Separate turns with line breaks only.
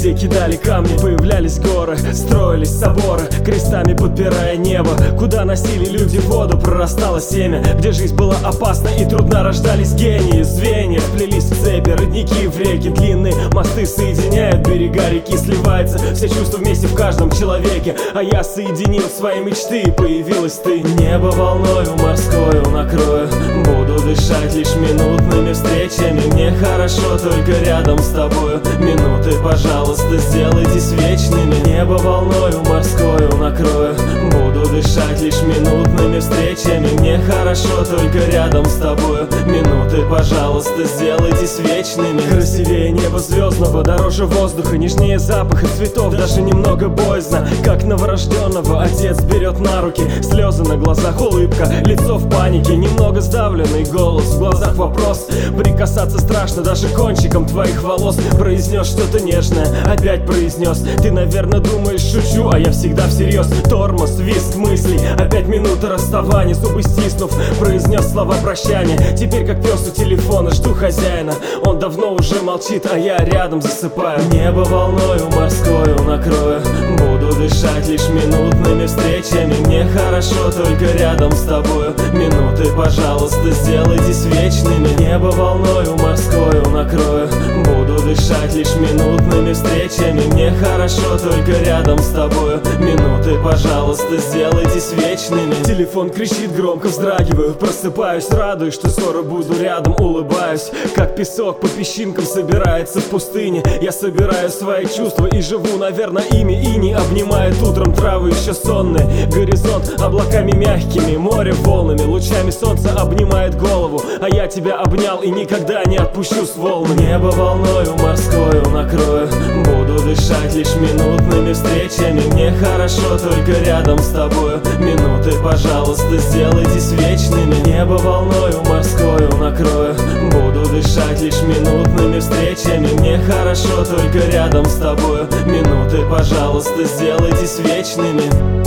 где кидали камни Появлялись горы, строились соборы Крестами подпирая небо. Куда носили люди воду, прорастало семя Где жизнь была опасна и трудно рождались гении Звенья вплелись в цепи, родники в реки Длинные. Мосты соединяют берега реки Сливается все чувства вместе в каждом человеке. А я соединил свои мечты и появилась ты. Небо волною морскою накрою Буду дышать лишь минутными встречами. Мне хорошо только рядом с тобою Минуты, пожалуйста, сделайтесь вечными. Небо волною морскою накрою дышать лишь минутными встречами. Мне хорошо только рядом с тобою. Минуты, пожалуйста, сделайтесь вечными. Красивее неба звездного, дороже воздуха. Нежнее запаха цветов, даже немного боязно. Как новорожденного отец берет на руки. Слезы на глазах, улыбка, лицо в панике. Немного сдавленный голос, в глазах вопрос. Прикасаться страшно даже кончиком твоих волос. Произнес что-то нежное, опять произнес Ты, наверное, думаешь, шучу, а я всегда всерьез Тормоз, виск мыслей, опять минута расставания Зубы стиснув, произнес слова прощания. Теперь как пес у телефона, жду хозяина. Он давно уже молчит, а я рядом засыпаю. Небо волною морскою накрою. Буду дышать лишь минутными встречами. Мне хорошо только рядом с тобою. Минуты, пожалуйста, сделайтесь вечными. Небо волною морскою накрою Хорошо только рядом с тобою. Минуты, пожалуйста, сделайтесь вечными. Телефон кричит громко, вздрагиваю Просыпаюсь, радуюсь, что скоро буду рядом Улыбаюсь, как песок по песчинкам собирается в пустыне. Я собираю свои чувства и живу, наверное, ими И не обнимает. Утром травы еще сонные Горизонт облаками мягкими, море волнами Лучами солнца обнимает голову. А я тебя обнял и никогда не отпущу с волнами. Небо волною морскою накрою Буду лишь минутными встречами. Мне хорошо только рядом с тобою. Минуты, пожалуйста, сделайтесь вечными. Небо волною морскою накрою. Буду дышать лишь минутными встречами. Мне хорошо только рядом с тобою. Минуты, пожалуйста, сделайтесь вечными